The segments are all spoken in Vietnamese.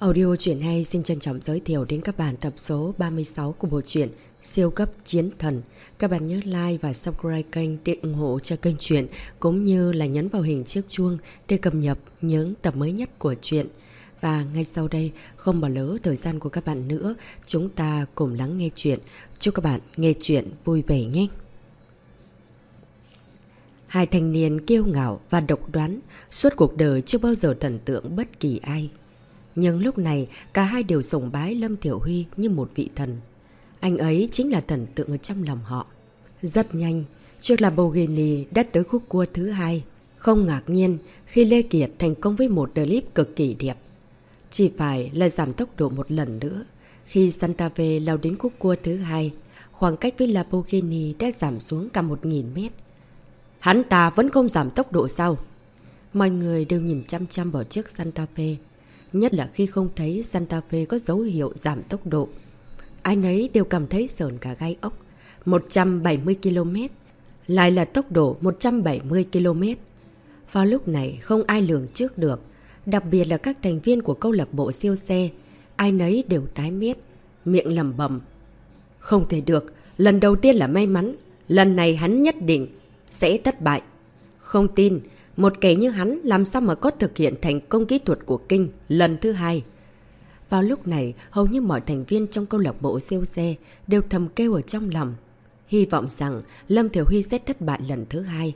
Audio truyện hay xin trân trọng giới thiệu đến các bạn tập số 36 của bộ truyện Siêu cấp chiến thần. Các bạn nhớ like và subscribe kênh để ủng hộ cho kênh truyện cũng như là nhấn vào hình chiếc chuông để cập nhật những tập mới nhất của truyện. Và ngay sau đây, không bỏ lỡ thời gian của các bạn nữa, chúng ta cùng lắng nghe chuyện. Chúc các bạn nghe chuyện vui vẻ nhé! Hai thanh niên kiêu ngạo và độc đoán, suốt cuộc đời chưa bao giờ thần tượng bất kỳ ai. Nhưng lúc này, cả hai đều sùng bái Lâm Thiểu Huy như một vị thần. Anh ấy chính là thần tượng ở trong lòng họ. Rất nhanh, trước là Bogini đã tới khúc cua thứ hai. Không ngạc nhiên khi Lê Kiệt thành công với một clip cực kỳ đẹp. Chỉ phải là giảm tốc độ một lần nữa. Khi Santa Fe lao đến khúc cua thứ hai, khoảng cách với Lamborghini đã giảm xuống cả 1.000 mét. Hắn ta vẫn không giảm tốc độ sao? Mọi người đều nhìn chăm chăm vào chiếc Santa Fe. Nhất là khi không thấy Santa Fe có dấu hiệu giảm tốc độ. Ai nấy đều cảm thấy sờn cả gai ốc. 170 km. Lại là tốc độ 170 km. Vào lúc này không ai lường trước được. Đặc biệt là các thành viên của câu lạc bộ siêu xe. Ai nấy đều tái mét. Miệng lầm bầm. Không thể được. Lần đầu tiên là may mắn. Lần này hắn nhất định sẽ thất bại. Không tin, một kẻ như hắn làm sao mà có thực hiện thành công kỹ thuật của kinh lần thứ hai. Vào lúc này, hầu như mọi thành viên trong câu lạc bộ siêu xe đều thầm kêu ở trong lòng. Hy vọng rằng Lâm Thiểu Huy sẽ thất bại lần thứ hai.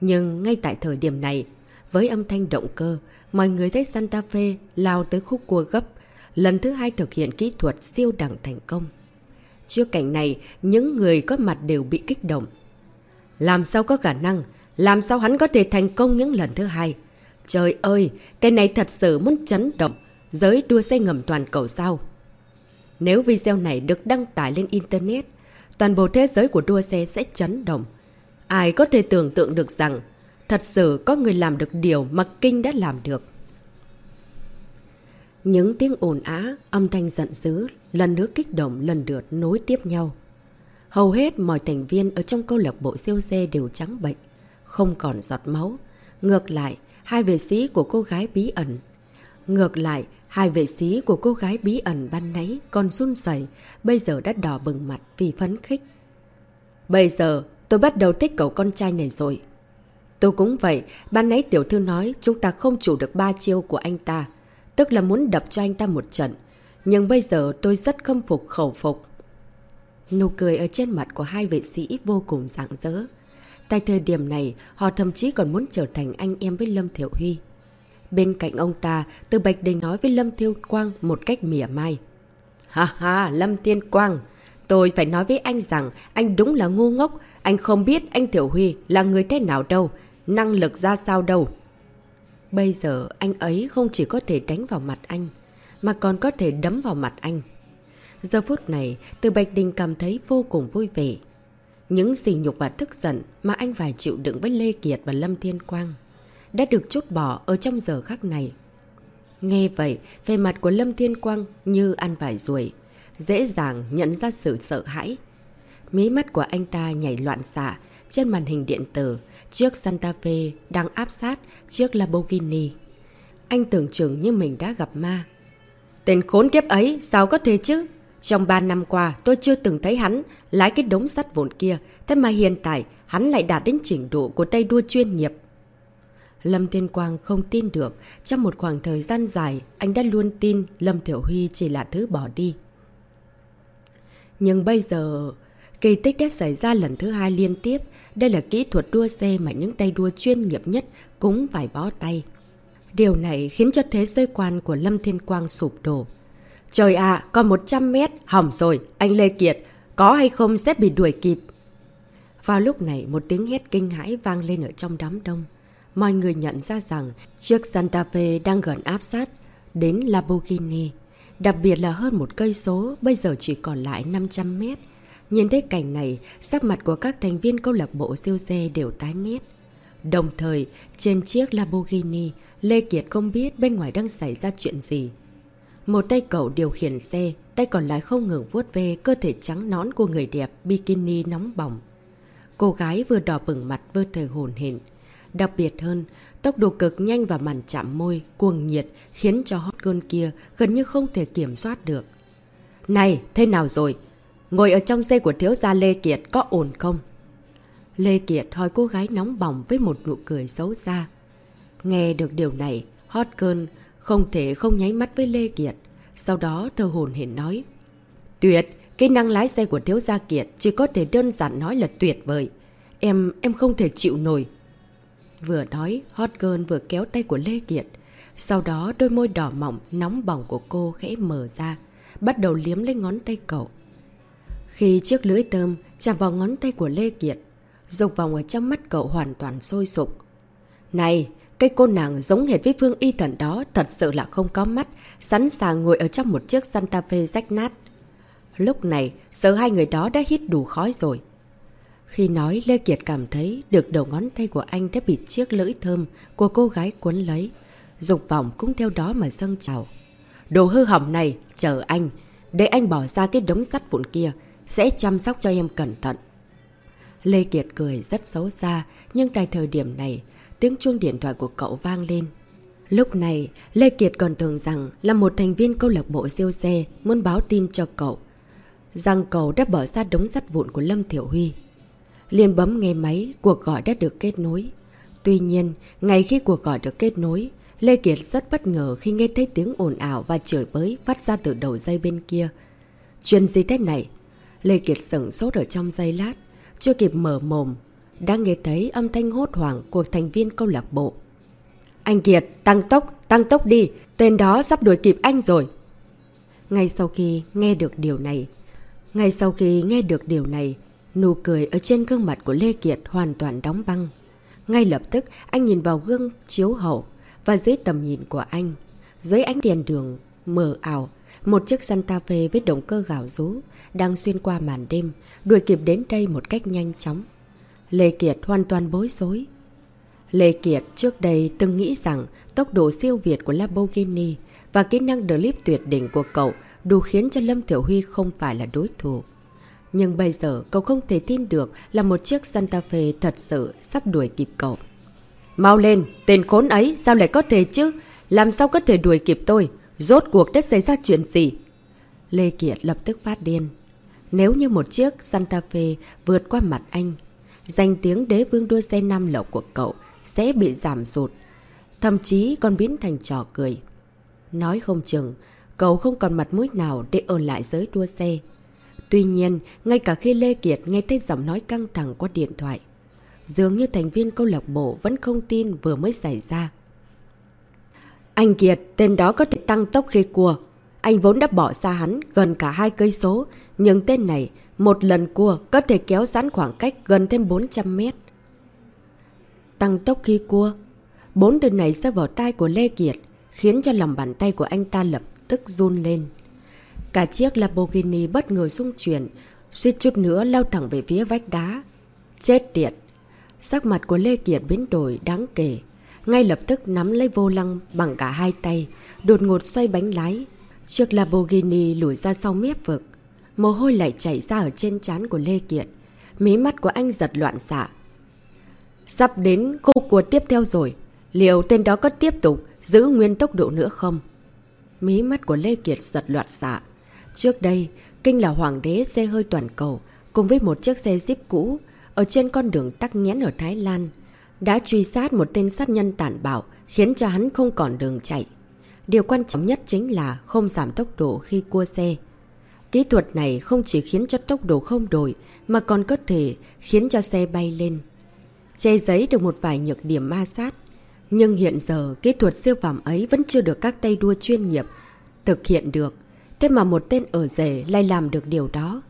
Nhưng ngay tại thời điểm này, với âm thanh động cơ, mọi người thấy Santa Fe lao tới khúc cua gấp, lần thứ hai thực hiện kỹ thuật siêu đẳng thành công. Trước cảnh này, những người có mặt đều bị kích động. Làm sao có khả năng? Làm sao hắn có thể thành công những lần thứ hai? Trời ơi, cái này thật sự muốn chấn động. Giới đua xe ngầm toàn cầu sao? Nếu video này được đăng tải lên Internet, toàn bộ thế giới của đua xe sẽ chấn động. Ai có thể tưởng tượng được rằng thật sự có người làm được điều mà Kinh đã làm được. Những tiếng ồn á, âm thanh giận dữ, lần nữa kích động lần lượt nối tiếp nhau. Hầu hết mọi thành viên ở trong câu lạc bộ siêu xe đều trắng bệnh, không còn giọt máu. Ngược lại, hai vệ sĩ của cô gái bí ẩn. Ngược lại, hai vệ sĩ của cô gái bí ẩn ban nấy còn run sẩy, bây giờ đã đỏ bừng mặt vì phấn khích. Bây giờ, tôi bắt đầu thích cậu con trai này rồi. Tôi cũng vậy, ban nấy tiểu thư nói chúng ta không chủ được ba chiêu của anh ta, tức là muốn đập cho anh ta một trận. Nhưng bây giờ tôi rất khâm phục khẩu phục. Nụ cười ở trên mặt của hai vệ sĩ vô cùng rạng rỡ. Tại thời điểm này, họ thậm chí còn muốn trở thành anh em với Lâm Thiệu Huy. Bên cạnh ông ta, Từ Bạch Đình nói với Lâm Thiêu Quang một cách mỉa mai. Ha ha, Lâm Tiên Quang, tôi phải nói với anh rằng anh đúng là ngu ngốc, anh không biết anh Thiệu Huy là người thế nào đâu, năng lực ra sao đâu. Bây giờ anh ấy không chỉ có thể đánh vào mặt anh, mà còn có thể đấm vào mặt anh. Giờ phút này, Từ Bạch Đình cảm thấy vô cùng vui vẻ. Những sỉ nhục và tức giận mà anh phải chịu đựng với Lê Kiệt và Lâm Thiên Quang đã được chút bỏ ở trong giờ khắc này. Nghe vậy, về mặt của Lâm Thiên Quang như ăn vải ruồi, dễ dàng nhận ra sự sợ hãi. Mí mắt của anh ta nhảy loạn xạ trên màn hình điện tử, chiếc Santa Fe đang áp sát chiếc Lamborghini. Anh tưởng chừng như mình đã gặp ma. Tên khốn kiếp ấy, sao có thể chứ? Trong 3 năm qua, tôi chưa từng thấy hắn lái cái đống sắt vụn kia, thế mà hiện tại hắn lại đạt đến trình độ của tay đua chuyên nghiệp. Lâm Thiên Quang không tin được, trong một khoảng thời gian dài, anh đã luôn tin Lâm Thiểu Huy chỉ là thứ bỏ đi. Nhưng bây giờ, kỳ tích đã xảy ra lần thứ hai liên tiếp, đây là kỹ thuật đua xe mà những tay đua chuyên nghiệp nhất cũng phải bó tay. Điều này khiến cho thế giới quan của Lâm Thiên Quang sụp đổ. Trời ạ, còn 100 mét, hỏng rồi, anh Lê Kiệt, có hay không sẽ bị đuổi kịp. Vào lúc này, một tiếng hét kinh hãi vang lên ở trong đám đông. Mọi người nhận ra rằng chiếc Santa Fe đang gần áp sát đến Lamborghini. Đặc biệt là hơn một cây số, bây giờ chỉ còn lại 500 mét. Nhìn thấy cảnh này, sắc mặt của các thành viên câu lạc bộ siêu xe đều tái mét. Đồng thời, trên chiếc Lamborghini, Lê Kiệt không biết bên ngoài đang xảy ra chuyện gì. Một tay cậu điều khiển xe, tay còn lại không ngừng vuốt ve cơ thể trắng nón của người đẹp bikini nóng bỏng. Cô gái vừa đỏ bừng mặt vừa thời hồn hển. Đặc biệt hơn, tốc độ cực nhanh và màn chạm môi, cuồng nhiệt khiến cho hot girl kia gần như không thể kiểm soát được. Này, thế nào rồi? Ngồi ở trong xe của thiếu gia Lê Kiệt có ổn không? Lê Kiệt hỏi cô gái nóng bỏng với một nụ cười xấu xa. Nghe được điều này, hot girl không thể không nháy mắt với Lê Kiệt. Sau đó thơ hồn hển nói. Tuyệt, kỹ năng lái xe của thiếu gia Kiệt chỉ có thể đơn giản nói là tuyệt vời. Em, em không thể chịu nổi. Vừa nói, hot girl vừa kéo tay của Lê Kiệt. Sau đó đôi môi đỏ mỏng, nóng bỏng của cô khẽ mở ra, bắt đầu liếm lên ngón tay cậu. Khi chiếc lưỡi tơm chạm vào ngón tay của Lê Kiệt, dục vòng ở trong mắt cậu hoàn toàn sôi sục. Này, cái cô nàng giống hệt với Phương Y Thần đó thật sự là không có mắt, sẵn sàng ngồi ở trong một chiếc Santa Fe rách nát. Lúc này, sợ hai người đó đã hít đủ khói rồi. Khi nói, Lê Kiệt cảm thấy được đầu ngón tay của anh đã bị chiếc lưỡi thơm của cô gái cuốn lấy. Dục vọng cũng theo đó mà dâng trào. Đồ hư hỏng này, chờ anh. Để anh bỏ ra cái đống sắt vụn kia, sẽ chăm sóc cho em cẩn thận. Lê Kiệt cười rất xấu xa, nhưng tại thời điểm này, tiếng chuông điện thoại của cậu vang lên. Lúc này, Lê Kiệt còn tưởng rằng là một thành viên câu lạc bộ siêu xe muốn báo tin cho cậu. Rằng cậu đã bỏ ra đống sắt vụn của Lâm Thiểu Huy. liền bấm nghe máy, cuộc gọi đã được kết nối. Tuy nhiên, ngay khi cuộc gọi được kết nối, Lê Kiệt rất bất ngờ khi nghe thấy tiếng ồn ảo và chửi bới phát ra từ đầu dây bên kia. Chuyện gì thế này? Lê Kiệt sửng sốt ở trong giây lát, chưa kịp mở mồm, đã nghe thấy âm thanh hốt hoảng của thành viên câu lạc bộ. Anh Kiệt, tăng tốc, tăng tốc đi, tên đó sắp đuổi kịp anh rồi. Ngay sau khi nghe được điều này, ngay sau khi nghe được điều này, nụ cười ở trên gương mặt của Lê Kiệt hoàn toàn đóng băng. Ngay lập tức, anh nhìn vào gương chiếu hậu và dưới tầm nhìn của anh, dưới ánh đèn đường mờ ảo, một chiếc Santa Fe với động cơ gạo rú đang xuyên qua màn đêm, đuổi kịp đến đây một cách nhanh chóng. Lê Kiệt hoàn toàn bối rối. Lê Kiệt trước đây từng nghĩ rằng tốc độ siêu việt của Lamborghini và kỹ năng drip tuyệt đỉnh của cậu đủ khiến cho Lâm Thiểu Huy không phải là đối thủ. Nhưng bây giờ cậu không thể tin được là một chiếc Santa Fe thật sự sắp đuổi kịp cậu. Mau lên, tên khốn ấy sao lại có thể chứ? Làm sao có thể đuổi kịp tôi? Rốt cuộc đã xảy ra chuyện gì? Lê Kiệt lập tức phát điên. Nếu như một chiếc Santa Fe vượt qua mặt anh, danh tiếng đế vương đua xe nam lộc của cậu sẽ bị giảm sụt. Thậm chí còn biến thành trò cười. Nói không chừng, cậu không còn mặt mũi nào để ở lại giới đua xe. Tuy nhiên, ngay cả khi Lê Kiệt nghe thấy giọng nói căng thẳng qua điện thoại, dường như thành viên câu lạc bộ vẫn không tin vừa mới xảy ra. Anh Kiệt, tên đó có thể tăng tốc khi cua. Anh vốn đã bỏ xa hắn gần cả hai cây số, nhưng tên này, một lần cua có thể kéo giãn khoảng cách gần thêm 400 mét. Tăng tốc khi cua. Bốn từ này rơi vào tai của Lê Kiệt, khiến cho lòng bàn tay của anh ta lập tức run lên. Cả chiếc Lamborghini bất ngờ xung chuyển, suýt chút nữa lao thẳng về phía vách đá. Chết tiệt! Sắc mặt của Lê Kiệt biến đổi đáng kể. Ngay lập tức nắm lấy vô lăng bằng cả hai tay, đột ngột xoay bánh lái. Chiếc Lamborghini lùi ra sau mép vực. Mồ hôi lại chảy ra ở trên trán của Lê Kiệt. Mí mắt của anh giật loạn xạ. Sắp đến khu cuộc tiếp theo rồi. Liệu tên đó có tiếp tục giữ nguyên tốc độ nữa không? Mí mắt của Lê Kiệt giật loạn xạ. Trước đây, Kinh là hoàng đế xe hơi toàn cầu, cùng với một chiếc xe Jeep cũ, ở trên con đường tắc nghẽn ở Thái Lan, đã truy sát một tên sát nhân tàn bạo, khiến cho hắn không còn đường chạy. Điều quan trọng nhất chính là không giảm tốc độ khi cua xe. Kỹ thuật này không chỉ khiến cho tốc độ không đổi, mà còn có thể khiến cho xe bay lên. Che giấy được một vài nhược điểm ma sát. Nhưng hiện giờ, kỹ thuật siêu phẩm ấy vẫn chưa được các tay đua chuyên nghiệp thực hiện được. Thế mà một tên ở rể lại làm được điều đó.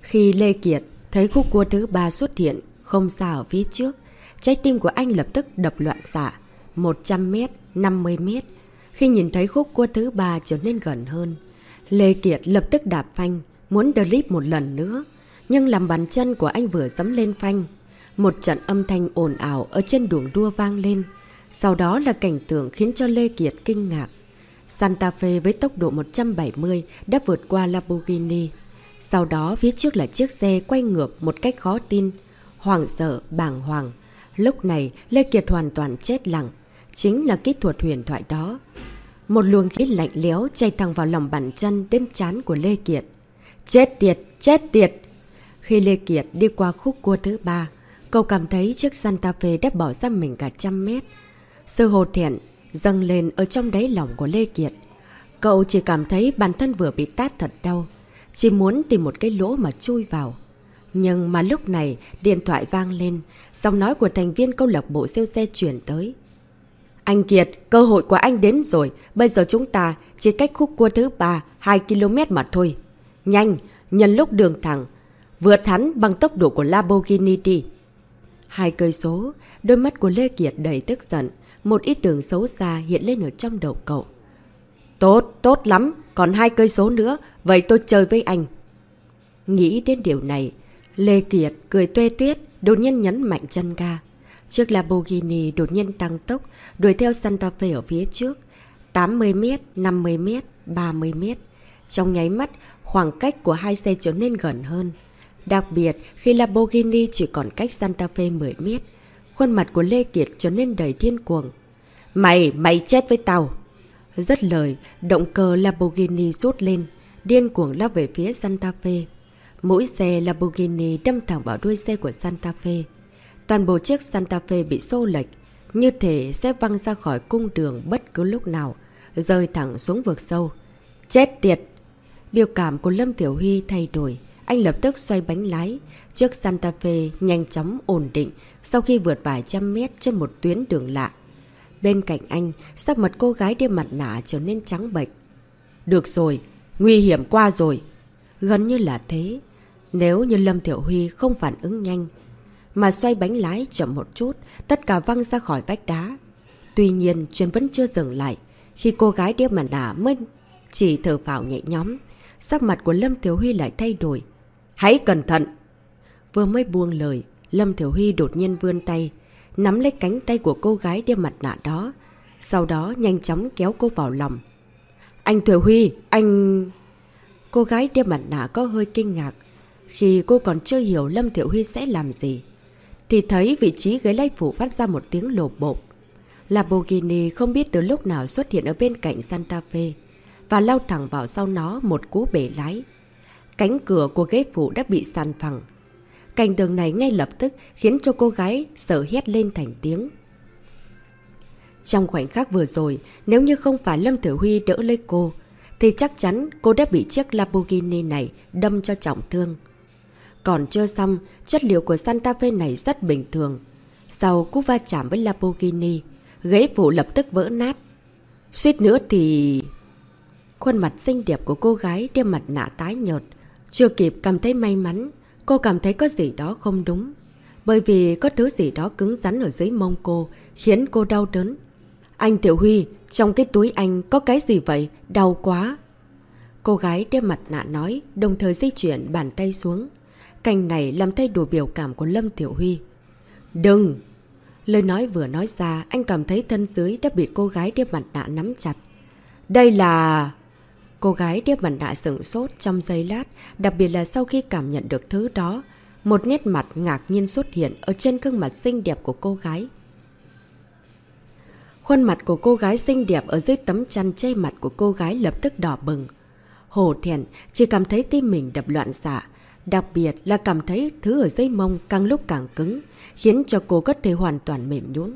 Khi Lê Kiệt thấy khúc cua thứ ba xuất hiện, không xa ở phía trước, trái tim của anh lập tức đập loạn xạ. 100m, 50m. Khi nhìn thấy khúc cua thứ ba trở nên gần hơn, Lê Kiệt lập tức đạp phanh, muốn clip một lần nữa. Nhưng làm bàn chân của anh vừa dấm lên phanh. Một trận âm thanh ồn ào ở trên đường đua vang lên. Sau đó là cảnh tượng khiến cho Lê Kiệt kinh ngạc. Santa Fe với tốc độ 170 đã vượt qua Lamborghini. Sau đó phía trước là chiếc xe quay ngược một cách khó tin, hoàng sợ, bàng hoàng. Lúc này, Lê Kiệt hoàn toàn chết lặng. Chính là kỹ thuật huyền thoại đó. Một luồng khí lạnh léo chay thẳng vào lòng bàn chân đến chán của Lê Kiệt. Chết tiệt, chết tiệt! Khi Lê Kiệt đi qua khúc cua thứ ba, cậu cảm thấy chiếc Santa Fe đã bỏ ra mình cả trăm mét. Sự hồ thiện dâng lên ở trong đáy lòng của Lê Kiệt. Cậu chỉ cảm thấy bản thân vừa bị tát thật đau. Chỉ muốn tìm một cái lỗ mà chui vào. Nhưng mà lúc này, điện thoại vang lên, giọng nói của thành viên câu lạc bộ siêu xe chuyển tới. Anh Kiệt, cơ hội của anh đến rồi, bây giờ chúng ta chỉ cách khúc cua thứ 3, 2 km mà thôi. Nhanh, nhân lúc đường thẳng, vượt hắn bằng tốc độ của Lamborghini đi. Hai cây số, đôi mắt của Lê Kiệt đầy tức giận, một ý tưởng xấu xa hiện lên ở trong đầu cậu. Tốt, tốt lắm, còn hai cây số nữa, vậy tôi chơi với anh. Nghĩ đến điều này, Lê Kiệt cười tuê tuyết, đột nhiên nhấn mạnh chân ga. Chiếc Lamborghini đột nhiên tăng tốc, đuổi theo Santa Fe ở phía trước. 80m, 50m, 30m. Trong nháy mắt, khoảng cách của hai xe trở nên gần hơn. Đặc biệt, khi Lamborghini chỉ còn cách Santa Fe 10 mét, khuôn mặt của Lê Kiệt trở nên đầy điên cuồng. Mày, mày chết với tao! Rất lời, động cơ Lamborghini rút lên, điên cuồng lao về phía Santa Fe. Mũi xe Lamborghini đâm thẳng vào đuôi xe của Santa Fe. Toàn bộ chiếc Santa Fe bị xô lệch, như thể sẽ văng ra khỏi cung đường bất cứ lúc nào, rơi thẳng xuống vực sâu. Chết tiệt! Biểu cảm của Lâm Tiểu Huy thay đổi, anh lập tức xoay bánh lái. Chiếc Santa Fe nhanh chóng ổn định sau khi vượt vài trăm mét trên một tuyến đường lạ. Bên cạnh anh, sắc mặt cô gái đeo mặt nạ trở nên trắng bệch. Được rồi, nguy hiểm qua rồi. Gần như là thế. Nếu như Lâm Tiểu Huy không phản ứng nhanh, mà xoay bánh lái chậm một chút, tất cả văng ra khỏi vách đá. Tuy nhiên, chuyện vẫn chưa dừng lại. Khi cô gái đeo mặt nạ mới chỉ thở phào nhẹ nhóm, sắc mặt của Lâm thiếu Huy lại thay đổi. Hãy cẩn thận! Vừa mới buông lời, Lâm thiếu Huy đột nhiên vươn tay, nắm lấy cánh tay của cô gái đeo mặt nạ đó. Sau đó nhanh chóng kéo cô vào lòng. Anh thiếu Huy, anh... Cô gái đeo mặt nạ có hơi kinh ngạc. Khi cô còn chưa hiểu Lâm Thiểu Huy sẽ làm gì, thì thấy vị trí ghế lái phụ phát ra một tiếng lột bộp. Lamborghini không biết từ lúc nào xuất hiện ở bên cạnh Santa Fe và lao thẳng vào sau nó một cú bể lái. Cánh cửa của ghế phụ đã bị sàn phẳng. Cảnh tường này ngay lập tức khiến cho cô gái sợ hét lên thành tiếng. Trong khoảnh khắc vừa rồi, nếu như không phải Lâm Tử Huy đỡ lấy cô, thì chắc chắn cô đã bị chiếc Lamborghini này đâm cho trọng thương. Còn chưa xong, chất liệu của Santa Fe này rất bình thường. Sau cú va chạm với Lamborghini, ghế phụ lập tức vỡ nát. Suýt nữa thì... Khuôn mặt xinh đẹp của cô gái đeo mặt nạ tái nhợt, chưa kịp cảm thấy may mắn, cô cảm thấy có gì đó không đúng. Bởi vì có thứ gì đó cứng rắn ở dưới mông cô, khiến cô đau đớn. Anh Tiểu Huy, trong cái túi anh có cái gì vậy? Đau quá. Cô gái đeo mặt nạ nói, đồng thời di chuyển bàn tay xuống. Cảnh này làm thay đổi biểu cảm của Lâm Tiểu Huy. Đừng! Lời nói vừa nói ra, anh cảm thấy thân dưới đã bị cô gái đeo mặt nạ nắm chặt. Đây là... Cô gái đeo mặt nạ sửng sốt trong giây lát, đặc biệt là sau khi cảm nhận được thứ đó. Một nét mặt ngạc nhiên xuất hiện ở trên gương mặt xinh đẹp của cô gái. Khuôn mặt của cô gái xinh đẹp ở dưới tấm chăn che mặt của cô gái lập tức đỏ bừng. Hồ thiện chỉ cảm thấy tim mình đập loạn xạ. Đặc biệt là cảm thấy thứ ở dây mông càng lúc càng cứng, khiến cho cô có thể hoàn toàn mềm nhũn.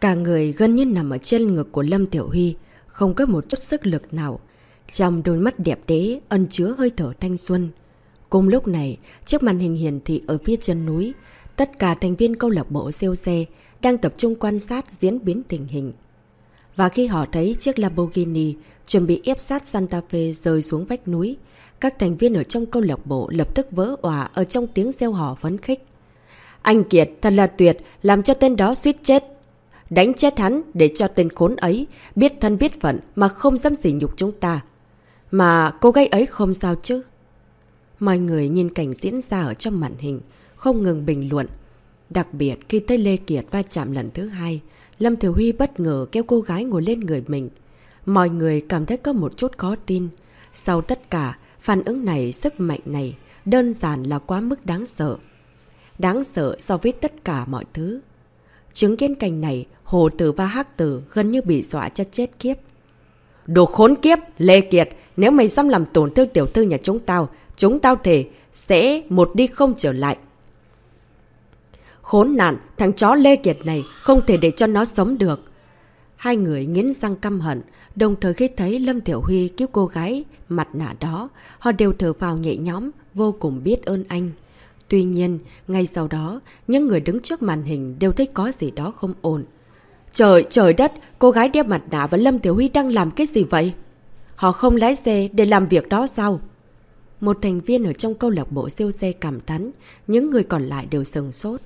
Cả người gần như nằm ở trên ngực của Lâm Tiểu Huy, không có một chút sức lực nào. Trong đôi mắt đẹp đế ân chứa hơi thở thanh xuân. Cùng lúc này, chiếc màn hình hiển thị ở phía chân núi, tất cả thành viên câu lạc bộ siêu xe đang tập trung quan sát diễn biến tình hình. Và khi họ thấy chiếc Lamborghini chuẩn bị ép sát Santa Fe rơi xuống vách núi, các thành viên ở trong câu lạc bộ lập tức vỡ òa ở trong tiếng reo hò phấn khích. Anh Kiệt thật là tuyệt, làm cho tên đó suýt chết. Đánh chết hắn để cho tên khốn ấy biết thân biết phận mà không dám sỉ nhục chúng ta. Mà cô gái ấy không sao chứ? Mọi người nhìn cảnh diễn ra ở trong màn hình, không ngừng bình luận. Đặc biệt khi thấy Lê Kiệt va chạm lần thứ hai, Lâm Thiểu Huy bất ngờ kéo cô gái ngồi lên người mình. Mọi người cảm thấy có một chút khó tin. Sau tất cả, phản ứng này, sức mạnh này, đơn giản là quá mức đáng sợ. Đáng sợ so với tất cả mọi thứ. Chứng kiến cảnh này, hồ tử và hắc tử gần như bị dọa cho chết kiếp. Đồ khốn kiếp, Lê Kiệt, nếu mày dám làm tổn thương tiểu thư nhà chúng tao, chúng tao thể sẽ một đi không trở lại. Khốn nạn, thằng chó Lê Kiệt này không thể để cho nó sống được. Hai người nghiến răng căm hận, đồng thời khi thấy Lâm Tiểu Huy cứu cô gái mặt nạ đó, họ đều thở vào nhẹ nhõm, vô cùng biết ơn anh. Tuy nhiên, ngay sau đó, những người đứng trước màn hình đều thấy có gì đó không ổn. Trời, trời đất, cô gái đeo mặt nạ và Lâm Tiểu Huy đang làm cái gì vậy? Họ không lái xe để làm việc đó sao? Một thành viên ở trong câu lạc bộ siêu xe cảm thán, những người còn lại đều sừng sốt.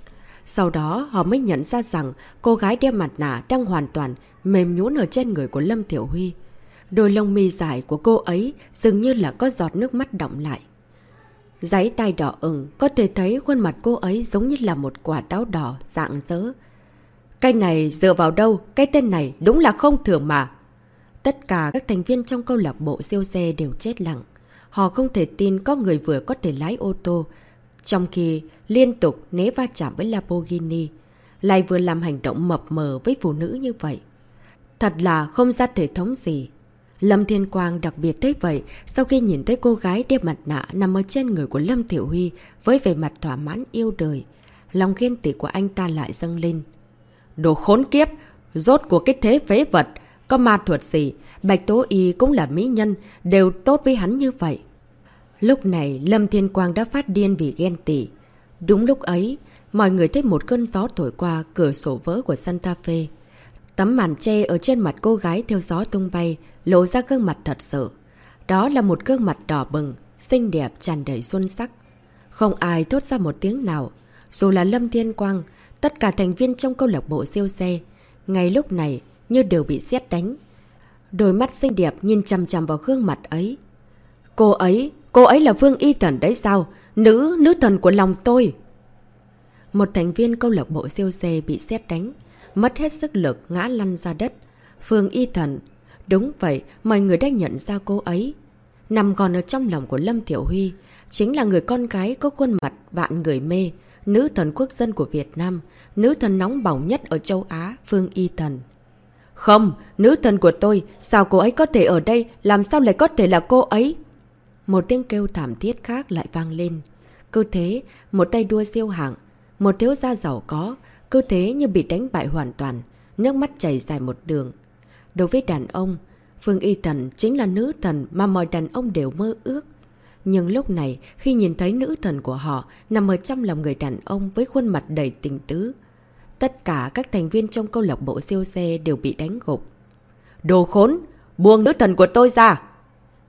Sau đó họ mới nhận ra rằng cô gái đeo mặt nạ đang hoàn toàn mềm nhũn ở trên người của Lâm Tiểu Huy. Đôi lông mi dài của cô ấy dường như là có giọt nước mắt động lại. Giấy tay đỏ ửng, có thể thấy khuôn mặt cô ấy giống như là một quả táo đỏ dạng dỡ. Cái này dựa vào đâu, cái tên này đúng là không thường mà. Tất cả các thành viên trong câu lạc bộ siêu xe đều chết lặng. Họ không thể tin có người vừa có thể lái ô tô, trong khi liên tục né va chạm với Lamborghini, lại vừa làm hành động mập mờ với phụ nữ như vậy. Thật là không ra thể thống gì. Lâm Thiên Quang đặc biệt thấy vậy sau khi nhìn thấy cô gái đeo mặt nạ nằm ở trên người của Lâm Thiểu Huy với vẻ mặt thỏa mãn yêu đời. Lòng ghen tị của anh ta lại dâng lên. Đồ khốn kiếp! Rốt của cái thế phế vật! Có ma thuật gì? Bạch Tố Y cũng là mỹ nhân, đều tốt với hắn như vậy. Lúc này, Lâm Thiên Quang đã phát điên vì ghen tị. Đúng lúc ấy, mọi người thấy một cơn gió thổi qua cửa sổ vỡ của Santa Fe. Tấm màn che ở trên mặt cô gái theo gió tung bay, lộ ra gương mặt thật sự. Đó là một gương mặt đỏ bừng, xinh đẹp tràn đầy xuân sắc. Không ai thốt ra một tiếng nào. Dù là Lâm Thiên Quang, tất cả thành viên trong câu lạc bộ siêu xe, ngay lúc này như đều bị xét đánh. Đôi mắt xinh đẹp nhìn chằm chằm vào gương mặt ấy. Cô ấy, cô ấy là Vương Y Thần đấy sao? Nữ, nữ thần của lòng tôi. Một thành viên câu lạc bộ siêu xe bị xét đánh, mất hết sức lực ngã lăn ra đất. Phương Y Thần. Đúng vậy, mọi người đã nhận ra cô ấy. Nằm còn ở trong lòng của Lâm Thiểu Huy, chính là người con gái có khuôn mặt vạn người mê, nữ thần quốc dân của Việt Nam, nữ thần nóng bỏng nhất ở châu Á, Phương Y Thần. Không, nữ thần của tôi, sao cô ấy có thể ở đây, làm sao lại có thể là cô ấy? Một tiếng kêu thảm thiết khác lại vang lên. Cứ thế, một tay đua siêu hạng, một thiếu gia giàu có, cơ thế như bị đánh bại hoàn toàn, nước mắt chảy dài một đường. Đối với đàn ông, Phương Y Thần chính là nữ thần mà mọi đàn ông đều mơ ước. Nhưng lúc này, khi nhìn thấy nữ thần của họ nằm ở trong lòng người đàn ông với khuôn mặt đầy tình tứ, tất cả các thành viên trong câu lạc bộ siêu xe đều bị đánh gục. Đồ khốn! Buông nữ thần của tôi ra!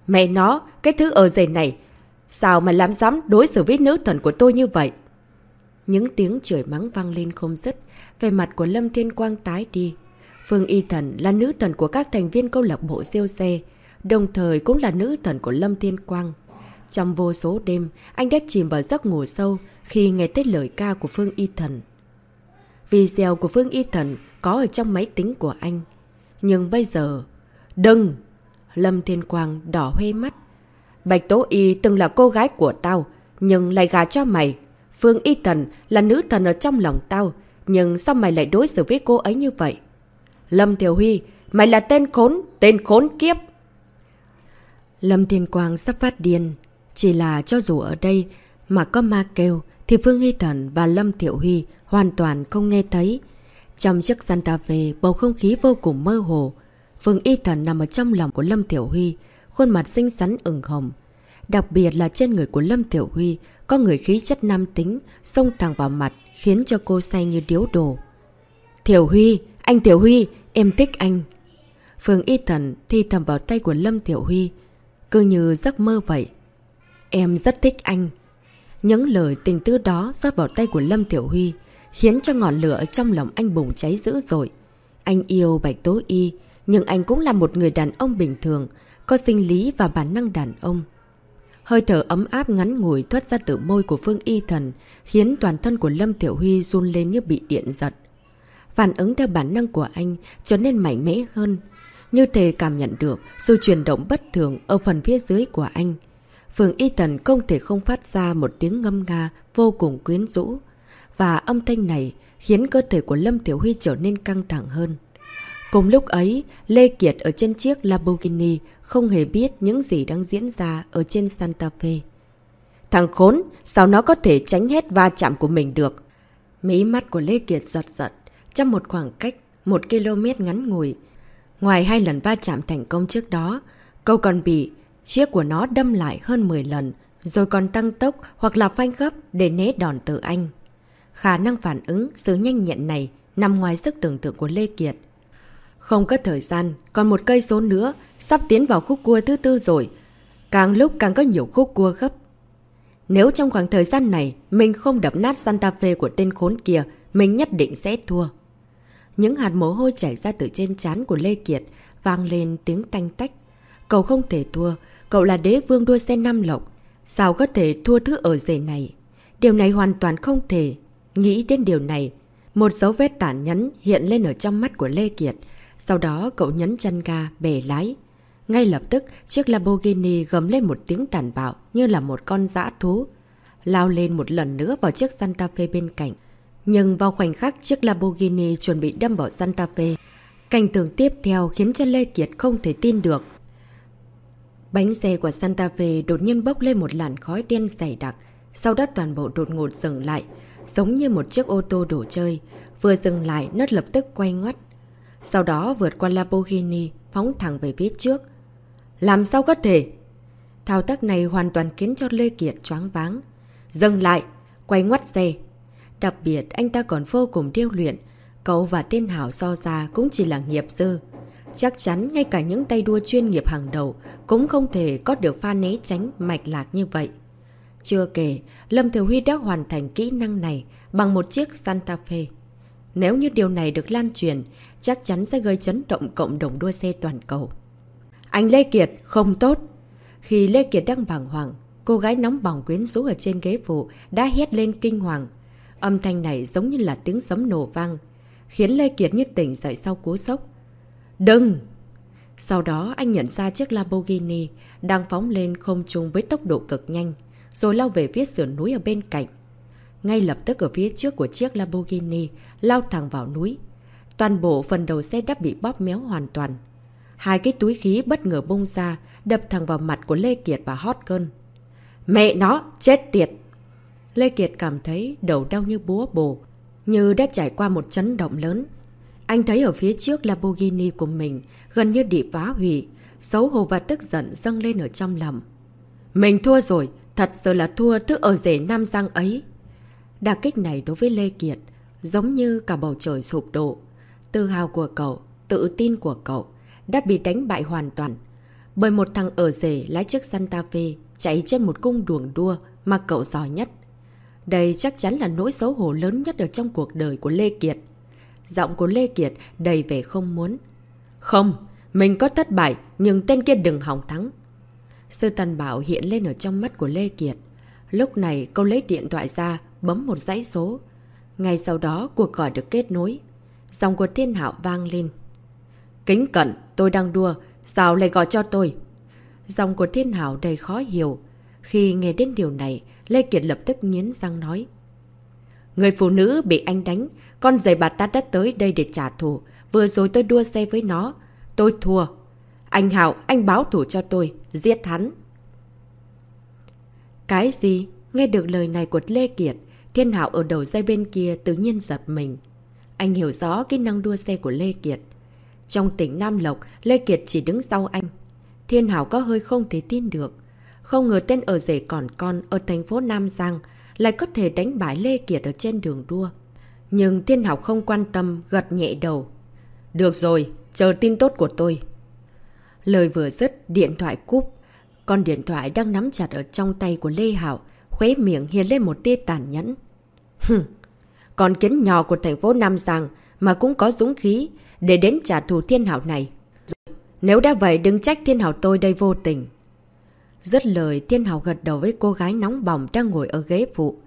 Mẹ nó, cái thứ ở giày này, sao mà làm dám đối xử với nữ thần của tôi như vậy? Những tiếng chửi mắng vang lên không dứt, về mặt của Lâm Thiên Quang tái đi. Phương Y Thần là nữ thần của các thành viên câu lạc bộ siêu xe, đồng thời cũng là nữ thần của Lâm Thiên Quang. Trong vô số đêm, anh đã chìm vào giấc ngủ sâu khi nghe thấy lời ca của Phương Y Thần. Video của Phương Y Thần có ở trong máy tính của anh. Nhưng bây giờ... Đừng! Lâm Thiên Quang đỏ hoe mắt. Bạch Tố Y từng là cô gái của tao, nhưng lại gà cho mày. Phương Y Thần là nữ thần ở trong lòng tao, nhưng sao mày lại đối xử với cô ấy như vậy? Lâm Thiểu Huy, mày là tên khốn, tên khốn kiếp. Lâm Thiên Quang sắp phát điên. Chỉ là cho dù ở đây mà có ma kêu, thì Phương Y Thần và Lâm Thiểu Huy hoàn toàn không nghe thấy. Trong chiếc Santa Fe, bầu không khí vô cùng mơ hồ. Phương Y Thần nằm ở trong lòng của Lâm Thiểu Huy, khuôn mặt xinh xắn ửng hồng. Đặc biệt là trên người của Lâm Tiểu Huy có người khí chất nam tính, xông thẳng vào mặt, khiến cho cô say như điếu đồ. Tiểu Huy, anh Tiểu Huy, em thích anh. Phương Y Thần thi thầm vào tay của Lâm Tiểu Huy, cứ như giấc mơ vậy. Em rất thích anh. Những lời tình tư đó rót vào tay của Lâm Tiểu Huy, khiến cho ngọn lửa trong lòng anh bùng cháy dữ dội. Anh yêu Bạch Tố Y, nhưng anh cũng là một người đàn ông bình thường, có sinh lý và bản năng đàn ông. Hơi thở ấm áp ngắn ngủi thoát ra từ môi của Phương Y Thần, khiến toàn thân của Lâm Tiểu Huy run lên như bị điện giật. Phản ứng theo bản năng của anh trở nên mạnh mẽ hơn. Như thể cảm nhận được sự chuyển động bất thường ở phần phía dưới của anh. Phương Y Thần không thể không phát ra một tiếng ngâm nga vô cùng quyến rũ. Và âm thanh này khiến cơ thể của Lâm Tiểu Huy trở nên căng thẳng hơn. Cùng lúc ấy, Lê Kiệt ở trên chiếc Lamborghini không hề biết những gì đang diễn ra ở trên Santa Fe. Thằng khốn, sao nó có thể tránh hết va chạm của mình được? Mỹ mắt của Lê Kiệt giật giật, trong một khoảng cách một km ngắn ngủi. Ngoài hai lần va chạm thành công trước đó, câu còn bị chiếc của nó đâm lại hơn 10 lần, rồi còn tăng tốc hoặc là phanh gấp để né đòn từ anh. Khả năng phản ứng, sự nhanh nhẹn này nằm ngoài sức tưởng tượng của Lê Kiệt. Không có thời gian, còn một cây số nữa, sắp tiến vào khúc cua thứ tư rồi. Càng lúc càng có nhiều khúc cua gấp. Nếu trong khoảng thời gian này mình không đập nát Santa Fe của tên khốn kia, mình nhất định sẽ thua. Những hạt mồ hôi chảy ra từ trên trán của Lê Kiệt, vang lên tiếng tanh tách. Cậu không thể thua, cậu là đế vương đua xe năm lộc. Sao có thể thua thứ ở rể này? Điều này hoàn toàn không thể. Nghĩ đến điều này, một dấu vết tản nhẫn hiện lên ở trong mắt của Lê Kiệt. Sau đó cậu nhấn chân ga, bẻ lái. Ngay lập tức, chiếc Lamborghini gầm lên một tiếng tàn bạo như là một con dã thú. Lao lên một lần nữa vào chiếc Santa Fe bên cạnh. Nhưng vào khoảnh khắc chiếc Lamborghini chuẩn bị đâm vào Santa Fe, cảnh tượng tiếp theo khiến cho Lê Kiệt không thể tin được. Bánh xe của Santa Fe đột nhiên bốc lên một làn khói đen dày đặc, sau đó toàn bộ đột ngột dừng lại, giống như một chiếc ô tô đổ chơi. Vừa dừng lại, nó lập tức quay ngoắt. Sau đó vượt qua Lamborghini, phóng thẳng về phía trước. Làm sao có thể? Thao tác này hoàn toàn khiến cho Lê Kiệt choáng váng. Dừng lại, quay ngoắt xe. Đặc biệt, anh ta còn vô cùng điêu luyện. Cậu và tên Hảo so ra cũng chỉ là nghiệp dư. Chắc chắn ngay cả những tay đua chuyên nghiệp hàng đầu cũng không thể có được pha né tránh mạch lạc như vậy. Chưa kể, Lâm Thiểu Huy đã hoàn thành kỹ năng này bằng một chiếc Santa Fe. Nếu như điều này được lan truyền, chắc chắn sẽ gây chấn động cộng đồng đua xe toàn cầu. Anh Lê Kiệt, không tốt! Khi Lê Kiệt đang bàng hoàng, cô gái nóng bỏng quyến rũ ở trên ghế phụ đã hét lên kinh hoàng. Âm thanh này giống như là tiếng sấm nổ vang, khiến Lê Kiệt như tỉnh dậy sau cú sốc. Đừng! Sau đó anh nhận ra chiếc Lamborghini đang phóng lên không trung với tốc độ cực nhanh, rồi lao về phía sườn núi ở bên cạnh. Ngay lập tức ở phía trước của chiếc Lamborghini lao thẳng vào núi. Toàn bộ phần đầu xe đã bị bóp méo hoàn toàn. Hai cái túi khí bất ngờ bung ra, đập thẳng vào mặt của Lê Kiệt và Hot Girl. Mẹ nó, chết tiệt! Lê Kiệt cảm thấy đầu đau như búa bổ như đã trải qua một chấn động lớn. Anh thấy ở phía trước Lamborghini của mình gần như bị phá hủy, xấu hổ và tức giận dâng lên ở trong lòng. Mình thua rồi, thật sự là thua thứ ở rể Nam Giang ấy. Đà kích này đối với Lê Kiệt giống như cả bầu trời sụp đổ. Tự hào của cậu, tự tin của cậu đã bị đánh bại hoàn toàn. Bởi một thằng ở rể lái chiếc Santa Fe chạy trên một cung đường đua mà cậu giỏi nhất. Đây chắc chắn là nỗi xấu hổ lớn nhất ở trong cuộc đời của Lê Kiệt. Giọng của Lê Kiệt đầy vẻ không muốn. Không, mình có thất bại, nhưng tên kia đừng hỏng thắng. Sư Tần Bảo hiện lên ở trong mắt của Lê Kiệt. Lúc này câu lấy điện thoại ra, bấm một dãy số. Ngay sau đó cuộc gọi được kết nối. Dòng của Thiên Hạo vang lên. Kính cận, tôi đang đua, sao lại gọi cho tôi? Dòng của Thiên hạo đầy khó hiểu. Khi nghe đến điều này, Lê Kiệt lập tức nghiến răng nói. Người phụ nữ bị anh đánh, con giày bà ta đã tới đây để trả thù. Vừa rồi tôi đua xe với nó. Tôi thua. Anh Hảo, anh báo thủ cho tôi. Giết hắn. Cái gì? Nghe được lời này của Lê Kiệt, Thiên Hảo ở đầu dây bên kia tự nhiên giật mình. Anh hiểu rõ kỹ năng đua xe của Lê Kiệt. Trong tỉnh Nam Lộc, Lê Kiệt chỉ đứng sau anh. Thiên Hảo có hơi không thể tin được. Không ngờ tên ở rể còn con ở thành phố Nam Giang lại có thể đánh bại Lê Kiệt ở trên đường đua. Nhưng Thiên Hảo không quan tâm, gật nhẹ đầu. Được rồi, chờ tin tốt của tôi. Lời vừa dứt, điện thoại cúp. Con điện thoại đang nắm chặt ở trong tay của Lê Hảo, khuế miệng hiện lên một tia tàn nhẫn. Hừm, con kiến nhỏ của thành phố Nam Giang mà cũng có dũng khí để đến trả thù thiên hảo này. Nếu đã vậy đừng trách thiên hảo tôi đây vô tình. Rất lời thiên hảo gật đầu với cô gái nóng bỏng đang ngồi ở ghế phụ.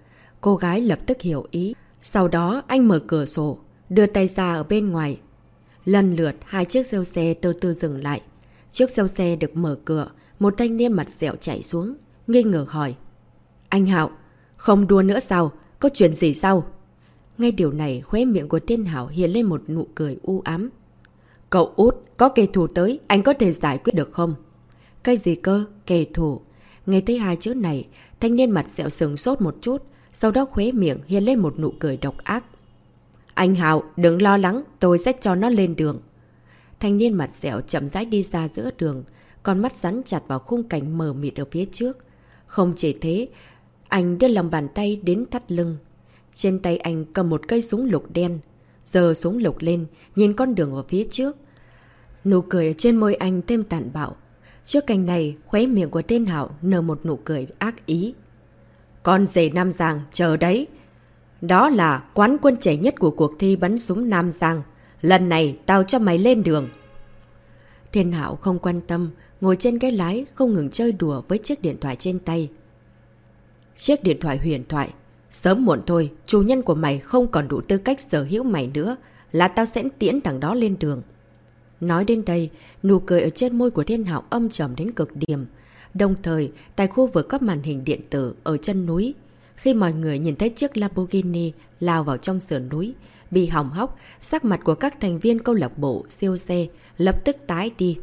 Cô gái lập tức hiểu ý. Sau đó anh mở cửa sổ, đưa tay ra ở bên ngoài. Lần lượt hai chiếc xeo xe từ từ dừng lại. Chiếc xeo xe được mở cửa, một thanh niên mặt dẻo chạy xuống, nghi ngờ hỏi. Anh Hạo, không đua nữa sao? Có chuyện gì sao? Ngay điều này, khóe miệng của Thiên Hảo hiện lên một nụ cười u ám. Cậu út, có kẻ thù tới, anh có thể giải quyết được không? Cái gì cơ? Kẻ thù. Nghe thấy hai chữ này, thanh niên mặt dẹo sừng sốt một chút, sau đó khóe miệng hiện lên một nụ cười độc ác. Anh hạo đừng lo lắng, tôi sẽ cho nó lên đường. Thanh niên mặt dẻo chậm rãi đi ra giữa đường, con mắt rắn chặt vào khung cảnh mờ mịt ở phía trước. Không chỉ thế, anh đưa lòng bàn tay đến thắt lưng. Trên tay anh cầm một cây súng lục đen. Giờ súng lục lên, nhìn con đường ở phía trước. Nụ cười trên môi anh thêm tàn bạo. Trước cảnh này, khóe miệng của tên Hảo nở một nụ cười ác ý. Con rể Nam Giang, chờ đấy. Đó là quán quân trẻ nhất của cuộc thi bắn súng Nam Giang. Lần này tao cho mày lên đường. Thiên Hảo không quan tâm, ngồi trên cái lái không ngừng chơi đùa với chiếc điện thoại trên tay. Chiếc điện thoại huyền thoại. Sớm muộn thôi, chủ nhân của mày không còn đủ tư cách sở hữu mày nữa, là tao sẽ tiễn thằng đó lên đường. Nói đến đây, nụ cười ở trên môi của Thiên Hạo âm trầm đến cực điểm. Đồng thời, tại khu vực có màn hình điện tử ở chân núi, khi mọi người nhìn thấy chiếc Lamborghini lao vào trong sườn núi, bị hỏng hóc, sắc mặt của các thành viên câu lạc bộ siêu xe lập tức tái đi.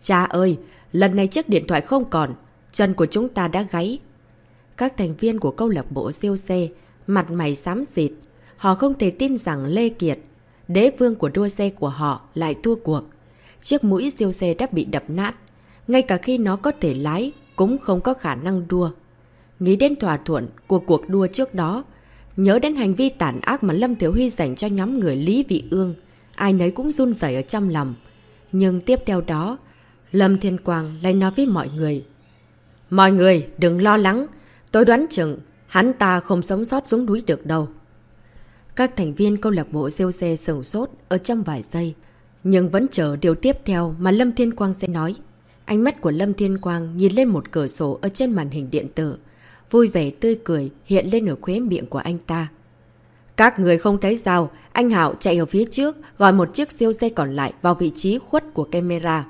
Cha ơi, lần này chiếc điện thoại không còn, chân của chúng ta đã gáy. Các thành viên của câu lạc bộ siêu xe, mặt mày xám xịt. Họ không thể tin rằng Lê Kiệt, đế vương của đua xe của họ, lại thua cuộc. Chiếc mũi siêu xe đã bị đập nát. Ngay cả khi nó có thể lái, cũng không có khả năng đua. Nghĩ đến thỏa thuận của cuộc đua trước đó, nhớ đến hành vi tàn ác mà Lâm Thiếu Huy dành cho nhóm người Lý Vị Ương, ai nấy cũng run rẩy ở trong lòng. Nhưng tiếp theo đó, Lâm Thiên Quang lại nói với mọi người. Mọi người đừng lo lắng, tôi đoán chừng hắn ta không sống sót xuống núi được đâu. Các thành viên câu lạc bộ siêu xe sửng sốt ở trong vài giây, nhưng vẫn chờ điều tiếp theo mà Lâm Thiên Quang sẽ nói. Ánh mắt của Lâm Thiên Quang nhìn lên một cửa sổ ở trên màn hình điện tử. Vui vẻ tươi cười hiện lên ở khóe miệng của anh ta. Các người không thấy sao, anh Hảo chạy ở phía trước, gọi một chiếc siêu xe còn lại vào vị trí khuất của camera.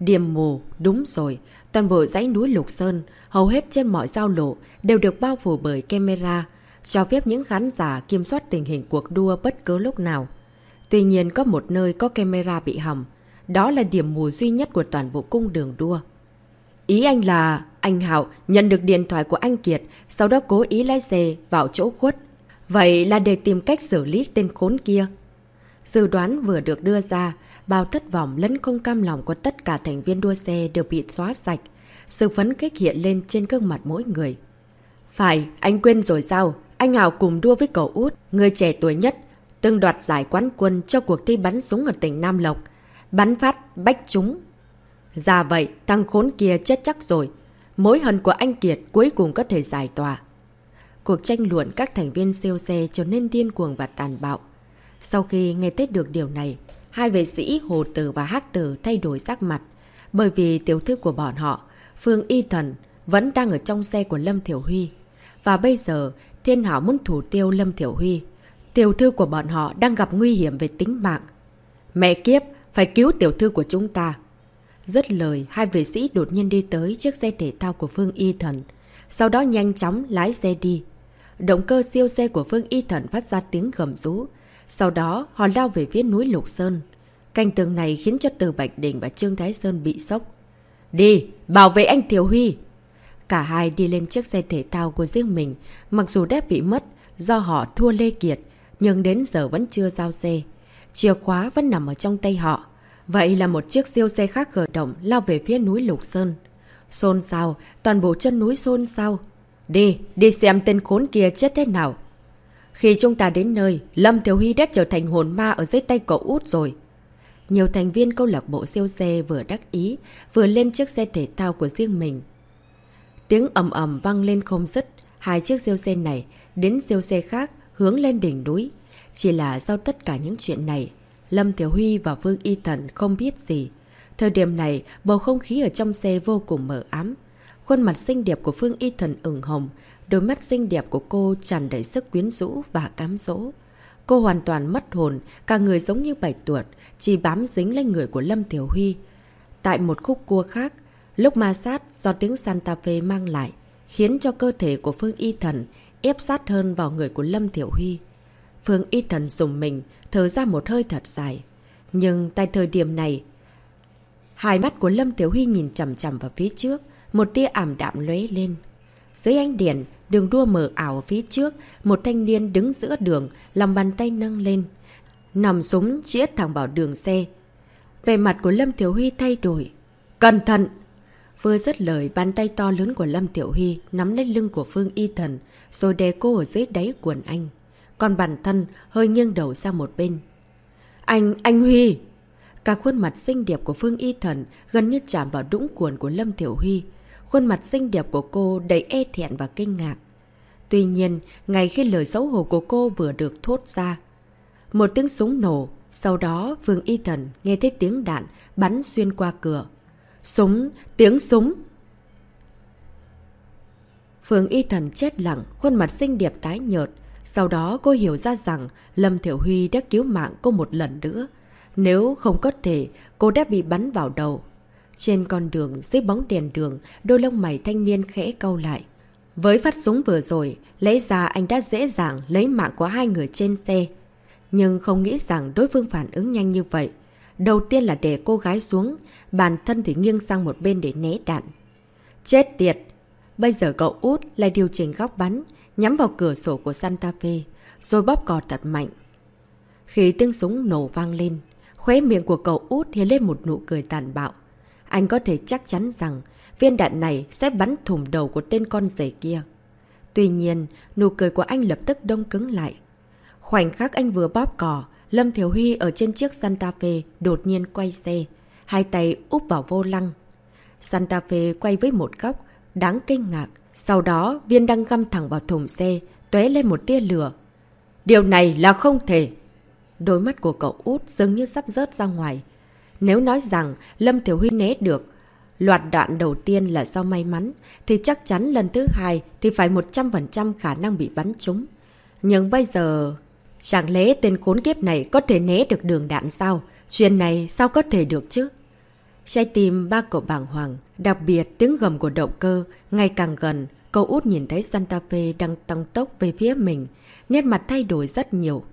Điềm mù, đúng rồi, toàn bộ dãy núi Lục Sơn, hầu hết trên mọi giao lộ đều được bao phủ bởi camera, cho phép những khán giả kiểm soát tình hình cuộc đua bất cứ lúc nào. Tuy nhiên có một nơi có camera bị hỏng, đó là điểm mù duy nhất của toàn bộ cung đường đua. Ý anh là anh Hạo nhận được điện thoại của anh Kiệt, sau đó cố ý lái xe vào chỗ khuất. Vậy là để tìm cách xử lý tên khốn kia. Dự đoán vừa được đưa ra, bao thất vọng lẫn không cam lòng của tất cả thành viên đua xe đều bị xóa sạch. Sự phấn khích hiện lên trên gương mặt mỗi người. Phải, anh quên rồi sao? Anh Hào cùng đua với cậu út, người trẻ tuổi nhất, từng đoạt giải quán quân cho cuộc thi bắn súng ở tỉnh Nam Lộc. Bắn phát, bách chúng. Ra vậy, thằng khốn kia chết chắc rồi. Mối hận của anh Kiệt cuối cùng có thể giải tỏa. Cuộc tranh luận các thành viên siêu xe trở nên điên cuồng và tàn bạo. Sau khi nghe tết được điều này, hai vệ sĩ Hồ Tử và Hát Tử thay đổi sắc mặt. Bởi vì tiểu thư của bọn họ, Phương Y Thần, vẫn đang ở trong xe của Lâm Thiểu Huy. Và bây giờ, Thiên Hảo muốn thủ tiêu Lâm Thiểu Huy. Tiểu thư của bọn họ đang gặp nguy hiểm về tính mạng. Mẹ kiếp, phải cứu tiểu thư của chúng ta. Rất lời, hai vệ sĩ đột nhiên đi tới chiếc xe thể thao của Phương Y Thần. Sau đó nhanh chóng lái xe đi. Động cơ siêu xe của Phương Y Thần phát ra tiếng gầm rú. Sau đó, họ lao về phía núi Lục Sơn. Cảnh tường này khiến cho Từ Bạch Đình và Trương Thái Sơn bị sốc. Đi, bảo vệ anh Tiểu Huy! Cả hai đi lên chiếc xe thể thao của riêng mình, mặc dù đã bị mất do họ thua Lê Kiệt, nhưng đến giờ vẫn chưa giao xe. Chìa khóa vẫn nằm ở trong tay họ. Vậy là một chiếc siêu xe khác khởi động lao về phía núi Lục Sơn. Xôn sao, toàn bộ chân núi xôn sao. Đi, đi xem tên khốn kia chết thế nào. Khi chúng ta đến nơi, Lâm Thiếu Huy đã trở thành hồn ma ở dưới tay cậu út rồi. Nhiều thành viên câu lạc bộ siêu xe vừa đắc ý, vừa lên chiếc xe thể thao của riêng mình. Tiếng ầm ầm vang lên không dứt, hai chiếc siêu xe này đến siêu xe khác hướng lên đỉnh núi. Chỉ là sau tất cả những chuyện này, Lâm Thiếu Huy và Vương Y Thần không biết gì. Thời điểm này, bầu không khí ở trong xe vô cùng mờ ám. Khuôn mặt xinh đẹp của Phương Y Thần ửng hồng, đôi mắt xinh đẹp của cô tràn đầy sức quyến rũ và cám dỗ. Cô hoàn toàn mất hồn, cả người giống như bạch tuột, chỉ bám dính lên người của Lâm Thiểu Huy. Tại một khúc cua khác, lúc ma sát do tiếng Santa Fe mang lại, khiến cho cơ thể của Phương Y Thần ép sát hơn vào người của Lâm Thiểu Huy. Phương Y Thần dùng mình, thở ra một hơi thật dài. Nhưng tại thời điểm này, hai mắt của Lâm Thiểu Huy nhìn chầm chầm vào phía trước, một tia ảm đạm lóe lên. Dưới ánh điện, đường đua mở ảo phía trước, một thanh niên đứng giữa đường, lòng bàn tay nâng lên. Nằm súng chĩa thẳng vào đường xe. Về mặt của Lâm Tiểu Huy thay đổi. Cẩn thận! Vừa dứt lời, bàn tay to lớn của Lâm Tiểu Huy nắm lấy lưng của Phương Y Thần, rồi đè cô ở dưới đáy quần anh. Còn bản thân hơi nghiêng đầu sang một bên. Anh, anh Huy! Cả khuôn mặt xinh đẹp của Phương Y Thần gần như chạm vào đũng quần của Lâm Tiểu Huy. Khuôn mặt xinh đẹp của cô đầy e thẹn và kinh ngạc. Tuy nhiên, ngay khi lời xấu hổ của cô vừa được thốt ra, một tiếng súng nổ, sau đó Phương Y Thần nghe thấy tiếng đạn bắn xuyên qua cửa. Súng, tiếng súng! Phương Y Thần chết lặng, khuôn mặt xinh đẹp tái nhợt. Sau đó cô hiểu ra rằng Lâm Thiểu Huy đã cứu mạng cô một lần nữa. Nếu không có thể, cô đã bị bắn vào đầu. Trên con đường, dưới bóng đèn đường, đôi lông mày thanh niên khẽ câu lại. Với phát súng vừa rồi, lẽ ra anh đã dễ dàng lấy mạng của hai người trên xe. Nhưng không nghĩ rằng đối phương phản ứng nhanh như vậy. Đầu tiên là để cô gái xuống, bản thân thì nghiêng sang một bên để né đạn. Chết tiệt! Bây giờ cậu út lại điều chỉnh góc bắn, nhắm vào cửa sổ của Santa Fe, rồi bóp cò thật mạnh. Khi tiếng súng nổ vang lên, khóe miệng của cậu út hiện lên một nụ cười tàn bạo. Anh có thể chắc chắn rằng viên đạn này sẽ bắn thủng đầu của tên con rể kia. Tuy nhiên, nụ cười của anh lập tức đông cứng lại. Khoảnh khắc anh vừa bóp cò, Lâm Thiểu Huy ở trên chiếc Santa Fe đột nhiên quay xe, hai tay úp vào vô lăng. Santa Fe quay với một góc, đáng kinh ngạc. Sau đó, viên đăng găm thẳng vào thùng xe, tuế lên một tia lửa. Điều này là không thể. Đôi mắt của cậu út dường như sắp rớt ra ngoài. Nếu nói rằng Lâm Thiểu Huy né được, loạt đoạn đầu tiên là do may mắn, thì chắc chắn lần thứ hai thì phải 100% khả năng bị bắn trúng. Nhưng bây giờ... Chẳng lẽ tên khốn kiếp này có thể né được đường đạn sao? Chuyện này sao có thể được chứ? Trái tim ba cậu bàng hoàng, đặc biệt tiếng gầm của động cơ ngày càng gần, cậu út nhìn thấy Santa Fe đang tăng tốc về phía mình, nét mặt thay đổi rất nhiều.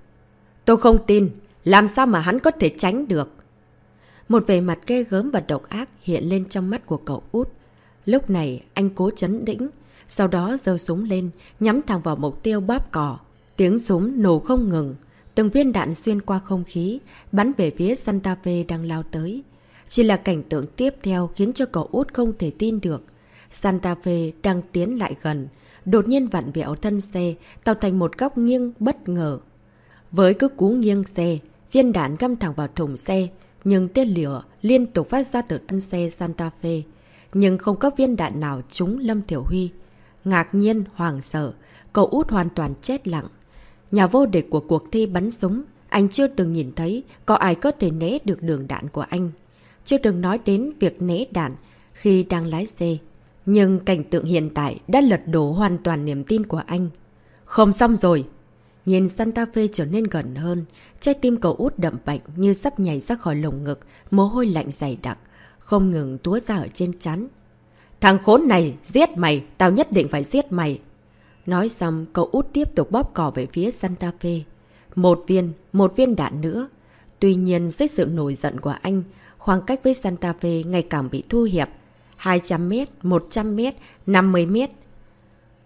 Tôi không tin, làm sao mà hắn có thể tránh được? Một vẻ mặt ghê gớm và độc ác hiện lên trong mắt của cậu út. Lúc này anh cố chấn đĩnh, sau đó giơ súng lên, nhắm thẳng vào mục tiêu bóp cỏ. Tiếng súng nổ không ngừng, từng viên đạn xuyên qua không khí, bắn về phía Santa Fe đang lao tới. Chỉ là cảnh tượng tiếp theo khiến cho cậu út không thể tin được. Santa Fe đang tiến lại gần, đột nhiên vặn vẹo thân xe, tạo thành một góc nghiêng bất ngờ. Với cứ cú nghiêng xe, viên đạn găm thẳng vào thùng xe, nhưng tên lửa liên tục phát ra từ thân xe Santa Fe. Nhưng không có viên đạn nào trúng Lâm Tiểu Huy. Ngạc nhiên, hoàng sợ, cậu út hoàn toàn chết lặng. Nhà vô địch của cuộc thi bắn súng, anh chưa từng nhìn thấy có ai có thể né được đường đạn của anh. Chưa từng nói đến việc né đạn khi đang lái xe. Nhưng cảnh tượng hiện tại đã lật đổ hoàn toàn niềm tin của anh. Không xong rồi. Nhìn Santa Fe trở nên gần hơn, trái tim cậu út đậm bệnh như sắp nhảy ra khỏi lồng ngực, mồ hôi lạnh dày đặc, không ngừng túa ra ở trên chắn. Thằng khốn này, giết mày, tao nhất định phải giết mày. Nói xong, cậu út tiếp tục bóp cỏ về phía Santa Fe. Một viên, một viên đạn nữa. Tuy nhiên, dưới sự nổi giận của anh, khoảng cách với Santa Fe ngày càng bị thu hẹp. 200m, 100m, 50m.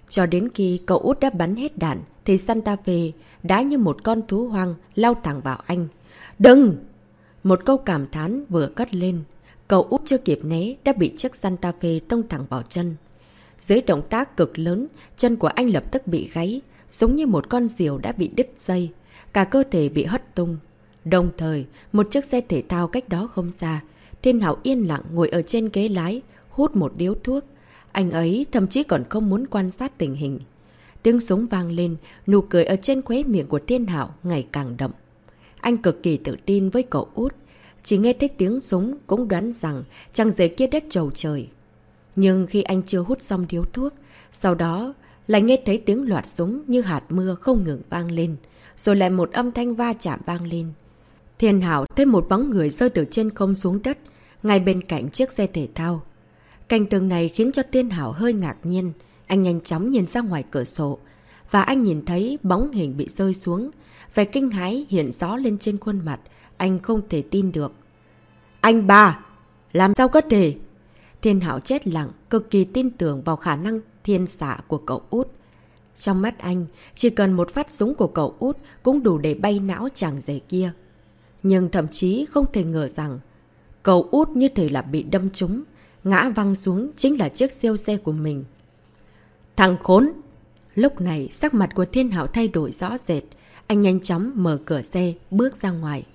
Cho đến khi cậu út đã bắn hết đạn, thì Santa Fe đã như một con thú hoang lao thẳng vào anh. Đừng! Một câu cảm thán vừa cất lên. Cậu út chưa kịp né đã bị chiếc Santa Fe tông thẳng vào chân. Dưới động tác cực lớn, chân của anh lập tức bị gáy, giống như một con diều đã bị đứt dây. Cả cơ thể bị hất tung. Đồng thời, một chiếc xe thể thao cách đó không xa. Thiên Hảo yên lặng ngồi ở trên ghế lái, hút một điếu thuốc. Anh ấy thậm chí còn không muốn quan sát tình hình. Tiếng súng vang lên, nụ cười ở trên khuế miệng của Thiên Hảo ngày càng đậm. Anh cực kỳ tự tin với cậu út. Chỉ nghe thấy tiếng súng cũng đoán rằng chàng rể kia đất trầu trời. Nhưng khi anh chưa hút xong điếu thuốc, sau đó lại nghe thấy tiếng loạt súng như hạt mưa không ngừng vang lên, rồi lại một âm thanh va chạm vang lên. Thiên Hảo thấy một bóng người rơi từ trên không xuống đất, ngay bên cạnh chiếc xe thể thao. Cảnh tường này khiến cho Thiên Hảo hơi ngạc nhiên. Anh nhanh chóng nhìn ra ngoài cửa sổ, và anh nhìn thấy bóng hình bị rơi xuống, Vẻ kinh hãi hiện rõ lên trên khuôn mặt. Anh không thể tin được. Anh ba! Làm sao có thể? Thiên Hảo chết lặng, cực kỳ tin tưởng vào khả năng thiên xạ của cậu út. Trong mắt anh, chỉ cần một phát súng của cậu út cũng đủ để bay não chàng rể kia. Nhưng thậm chí không thể ngờ rằng cậu út như thể là bị đâm trúng, ngã văng xuống chính là chiếc siêu xe của mình. Thằng khốn! Lúc này sắc mặt của thiên hảo thay đổi rõ rệt, anh nhanh chóng mở cửa xe, bước ra ngoài.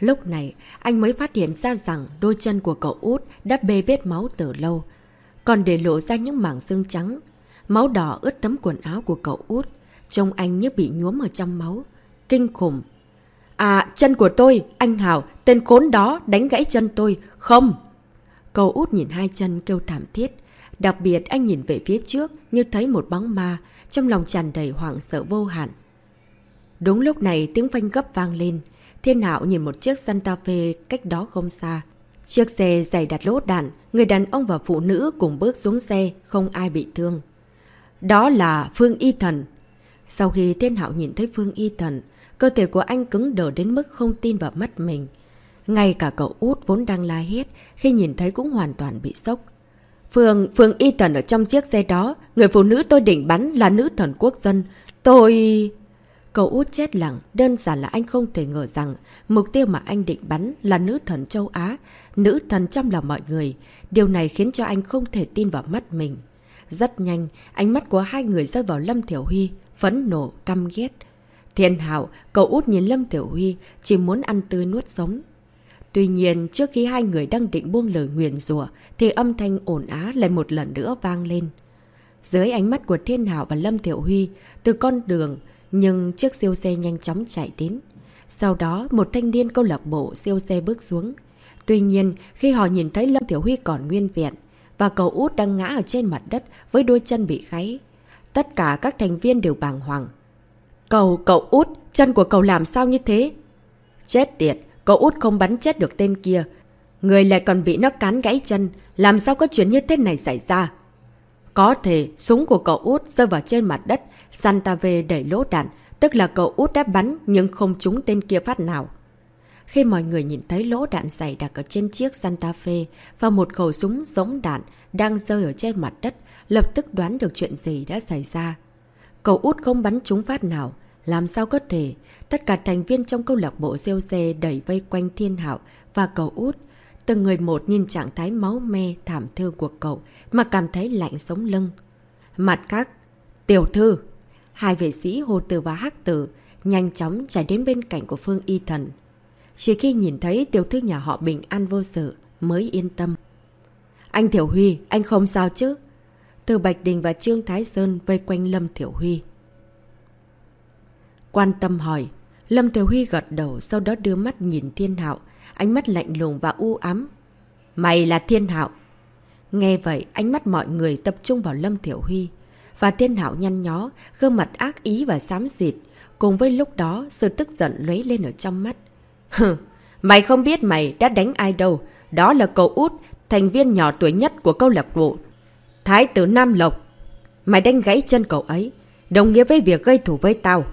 Lúc này, anh mới phát hiện ra rằng đôi chân của cậu út đã bê bết máu từ lâu, còn để lộ ra những mảng xương trắng. Máu đỏ ướt tấm quần áo của cậu út, trông anh như bị nhuốm ở trong máu. Kinh khủng! À, chân của tôi, anh Hảo, tên khốn đó đánh gãy chân tôi, không! Cậu út nhìn hai chân kêu thảm thiết. Đặc biệt anh nhìn về phía trước như thấy một bóng ma, trong lòng tràn đầy hoảng sợ vô hạn. Đúng lúc này tiếng phanh gấp vang lên. Thiên Hạo nhìn một chiếc Santa Fe cách đó không xa. Chiếc xe dày đặt lỗ đạn, người đàn ông và phụ nữ cùng bước xuống xe, không ai bị thương. Đó là Phương Y Thần. Sau khi Thiên Hạo nhìn thấy Phương Y Thần, cơ thể của anh cứng đờ đến mức không tin vào mắt mình. Ngay cả cậu út vốn đang la hét, khi nhìn thấy cũng hoàn toàn bị sốc. Phương, Phương Y Thần ở trong chiếc xe đó, người phụ nữ tôi định bắn là nữ thần quốc dân. Tôi... Cậu út chết lặng, đơn giản là anh không thể ngờ rằng mục tiêu mà anh định bắn là nữ thần châu Á, nữ thần trong lòng mọi người. Điều này khiến cho anh không thể tin vào mắt mình. Rất nhanh, ánh mắt của hai người rơi vào Lâm Thiểu Huy, phấn nổ căm ghét. Thiên Hảo, cậu út nhìn Lâm Thiểu Huy, chỉ muốn ăn tươi nuốt sống. Tuy nhiên, trước khi hai người đang định buông lời nguyền rủa thì âm thanh ổn á lại một lần nữa vang lên. Dưới ánh mắt của Thiên Hảo và Lâm Thiệu Huy, từ con đường, nhưng chiếc siêu xe nhanh chóng chạy đến. Sau đó, một thanh niên câu lạc bộ siêu xe bước xuống. Tuy nhiên, khi họ nhìn thấy Lâm Tiểu Huy còn nguyên vẹn, và cậu út đang ngã ở trên mặt đất với đôi chân bị kháy, tất cả các thành viên đều bàng hoàng. Cậu, cậu út, chân của cậu làm sao như thế? Chết tiệt, cậu út không bắn chết được tên kia. Người lại còn bị nó cán gãy chân, làm sao có chuyện như thế này xảy ra? Có thể súng của cậu út rơi vào trên mặt đất, Santa về đẩy lỗ đạn, tức là cậu út đã bắn nhưng không trúng tên kia phát nào. Khi mọi người nhìn thấy lỗ đạn dày đặc ở trên chiếc Santa Fe và một khẩu súng giống đạn đang rơi ở trên mặt đất, lập tức đoán được chuyện gì đã xảy ra. Cậu út không bắn trúng phát nào, làm sao có thể? Tất cả thành viên trong câu lạc bộ siêu xe đẩy vây quanh thiên hạo và cậu út. Từng người một nhìn trạng thái máu me thảm thương của cậu mà cảm thấy lạnh sống lưng. Mặt khác, tiểu thư, hai vệ sĩ hồ tử và hắc tử nhanh chóng chạy đến bên cạnh của Phương Y Thần. Chỉ khi nhìn thấy tiểu thư nhà họ bình an vô sự mới yên tâm. Anh Thiểu Huy, anh không sao chứ? Từ Bạch Đình và Trương Thái Sơn vây quanh Lâm Thiểu Huy. Quan tâm hỏi. Lâm Thiểu Huy gật đầu sau đó đưa mắt nhìn Thiên Hạo, ánh mắt lạnh lùng và u ám. Mày là Thiên Hạo. Nghe vậy, ánh mắt mọi người tập trung vào Lâm Thiểu Huy. Và Thiên Hạo nhăn nhó, gương mặt ác ý và xám xịt. Cùng với lúc đó, sự tức giận lấy lên ở trong mắt. Hừ, mày không biết mày đã đánh ai đâu. Đó là cậu út, thành viên nhỏ tuổi nhất của câu lạc bộ. Thái tử Nam Lộc. Mày đánh gãy chân cậu ấy, đồng nghĩa với việc gây thủ với tao.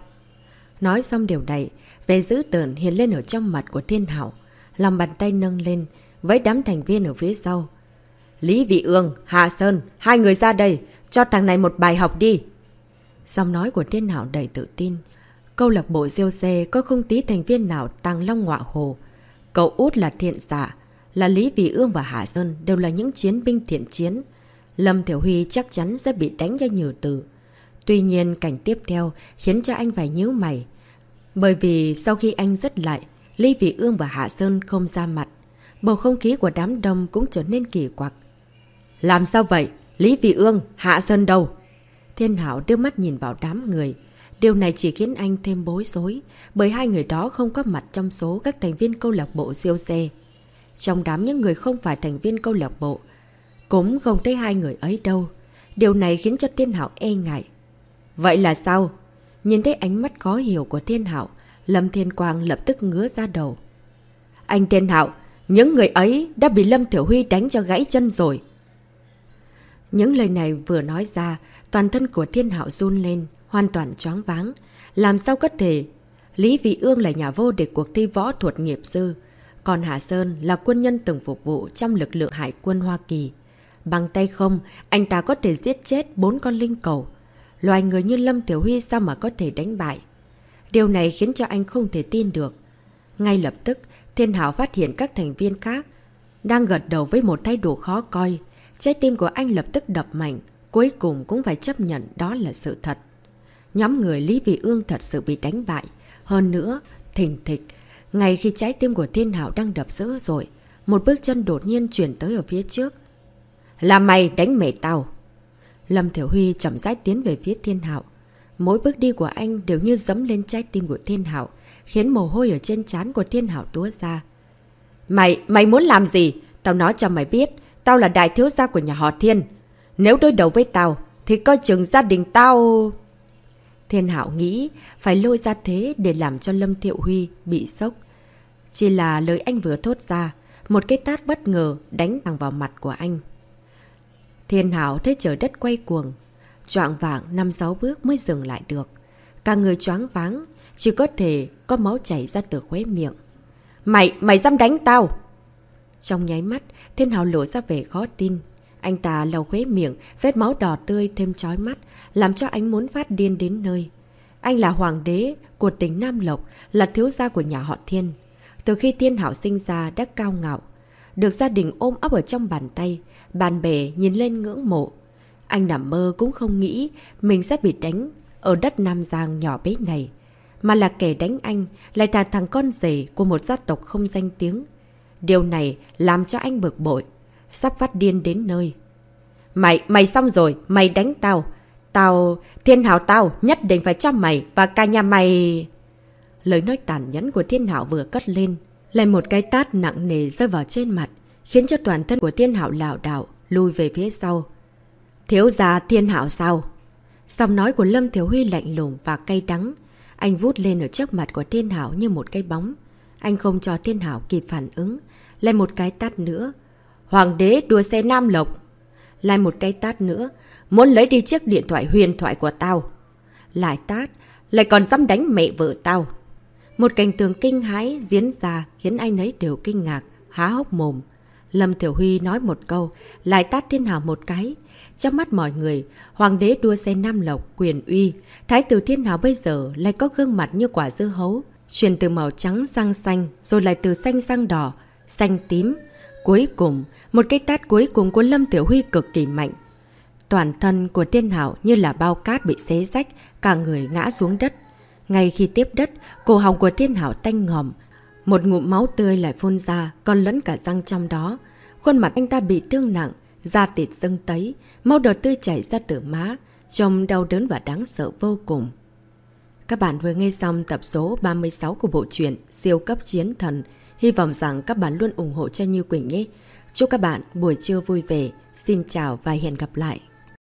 Nói xong điều này, vẻ dữ tợn hiện lên ở trong mặt của thiên hảo. Lòng bàn tay nâng lên, với đám thành viên ở phía sau. Lý Vị Ương, Hạ Sơn, hai người ra đây, cho thằng này một bài học đi. Giọng nói của thiên hảo đầy tự tin. Câu lạc bộ siêu xe có không tí thành viên nào tăng long ngọa hồ. Cậu út là thiện giả, là Lý Vị Ương và Hạ Sơn đều là những chiến binh thiện chiến. Lâm Thiểu Huy chắc chắn sẽ bị đánh cho nhiều từ. Tuy nhiên cảnh tiếp theo khiến cho anh phải nhíu mày. Bởi vì sau khi anh dứt lại, Lý Vị Ương và Hạ Sơn không ra mặt. Bầu không khí của đám đông cũng trở nên kỳ quặc. Làm sao vậy? Lý Vị Ương, Hạ Sơn đâu? Thiên Hảo đưa mắt nhìn vào đám người. Điều này chỉ khiến anh thêm bối rối, bởi hai người đó không có mặt trong số các thành viên câu lạc bộ siêu xe. Trong đám những người không phải thành viên câu lạc bộ, cũng không thấy hai người ấy đâu. Điều này khiến cho Thiên Hảo e ngại. Vậy là sao? Nhìn thấy ánh mắt khó hiểu của Thiên Hạo, Lâm Thiên Quang lập tức ngứa ra đầu. Anh Thiên Hạo, những người ấy đã bị Lâm Tiểu Huy đánh cho gãy chân rồi. Những lời này vừa nói ra, toàn thân của Thiên Hạo run lên, hoàn toàn choáng váng. Làm sao có thể? Lý Vị Ương là nhà vô địch cuộc thi võ thuật nghiệp sư. Còn hà Sơn là quân nhân từng phục vụ trong lực lượng hải quân Hoa Kỳ. Bằng tay không, anh ta có thể giết chết bốn con linh cầu. Loài người như Lâm Tiểu Huy sao mà có thể đánh bại? Điều này khiến cho anh không thể tin được. Ngay lập tức, Thiên Hảo phát hiện các thành viên khác đang gật đầu với một thái độ khó coi. Trái tim của anh lập tức đập mạnh, cuối cùng cũng phải chấp nhận đó là sự thật. Nhóm người Lý Vị Ương thật sự bị đánh bại. Hơn nữa, thỉnh thịch, ngay khi trái tim của Thiên Hảo đang đập dữ rồi, một bước chân đột nhiên chuyển tới ở phía trước. Là mày đánh mẹ tao! Lâm Thiểu Huy chậm rãi tiến về phía Thiên Hạo. Mỗi bước đi của anh đều như dấm lên trái tim của Thiên Hạo, khiến mồ hôi ở trên trán của Thiên Hạo túa ra. Mày, mày muốn làm gì? Tao nói cho mày biết, tao là đại thiếu gia của nhà họ Thiên. Nếu đối đầu với tao, thì coi chừng gia đình tao... Thiên Hạo nghĩ phải lôi ra thế để làm cho Lâm Thiệu Huy bị sốc. Chỉ là lời anh vừa thốt ra, một cái tát bất ngờ đánh thẳng vào mặt của anh. Thiên Hảo thấy trời đất quay cuồng, choạng vạng năm sáu bước mới dừng lại được. Cả người choáng váng, chỉ có thể có máu chảy ra từ khóe miệng. Mày, mày dám đánh tao! Trong nháy mắt, Thiên Hảo lộ ra vẻ khó tin. Anh ta lau khóe miệng, vết máu đỏ tươi thêm chói mắt, làm cho anh muốn phát điên đến nơi. Anh là hoàng đế của tỉnh Nam Lộc, là thiếu gia của nhà họ Thiên. Từ khi Thiên Hảo sinh ra đã cao ngạo, được gia đình ôm ấp ở trong bàn tay, bạn bè nhìn lên ngưỡng mộ. Anh nằm mơ cũng không nghĩ mình sẽ bị đánh ở đất Nam Giang nhỏ bé này. Mà là kẻ đánh anh lại là thằng con rể của một gia tộc không danh tiếng. Điều này làm cho anh bực bội, sắp phát điên đến nơi. Mày, mày xong rồi, mày đánh tao. Tao, thiên hảo tao nhất định phải cho mày và cả nhà mày... Lời nói tàn nhẫn của thiên hảo vừa cất lên, lại một cái tát nặng nề rơi vào trên mặt, khiến cho toàn thân của thiên hạo lảo đảo lùi về phía sau. Thiếu gia thiên hạo sao? Giọng nói của Lâm Thiếu Huy lạnh lùng và cay đắng. Anh vút lên ở trước mặt của thiên hảo như một cái bóng. Anh không cho thiên hảo kịp phản ứng. Lại một cái tát nữa. Hoàng đế đua xe Nam Lộc. Lại một cái tát nữa. Muốn lấy đi chiếc điện thoại huyền thoại của tao. Lại tát. Lại còn dám đánh mẹ vợ tao. Một cảnh tường kinh hãi diễn ra khiến anh ấy đều kinh ngạc, há hốc mồm. Lâm Tiểu Huy nói một câu, lại tát thiên hảo một cái. Trong mắt mọi người, hoàng đế đua xe Nam Lộc, quyền uy, thái tử thiên hảo bây giờ lại có gương mặt như quả dưa hấu, chuyển từ màu trắng sang xanh, rồi lại từ xanh sang đỏ, xanh tím. Cuối cùng, một cái tát cuối cùng của Lâm Tiểu Huy cực kỳ mạnh. Toàn thân của thiên hảo như là bao cát bị xé rách, cả người ngã xuống đất. Ngay khi tiếp đất, cổ họng của thiên hảo tanh ngòm. Một ngụm máu tươi lại phun ra, còn lẫn cả răng trong đó. Khuôn mặt anh ta bị thương nặng, da thịt dâng tấy, máu đỏ tươi chảy ra từ má, trông đau đớn và đáng sợ vô cùng. Các bạn vừa nghe xong tập số 36 của bộ truyện Siêu cấp chiến thần. Hy vọng rằng các bạn luôn ủng hộ cho Như Quỳnh nhé. Chúc các bạn buổi trưa vui vẻ. Xin chào và hẹn gặp lại.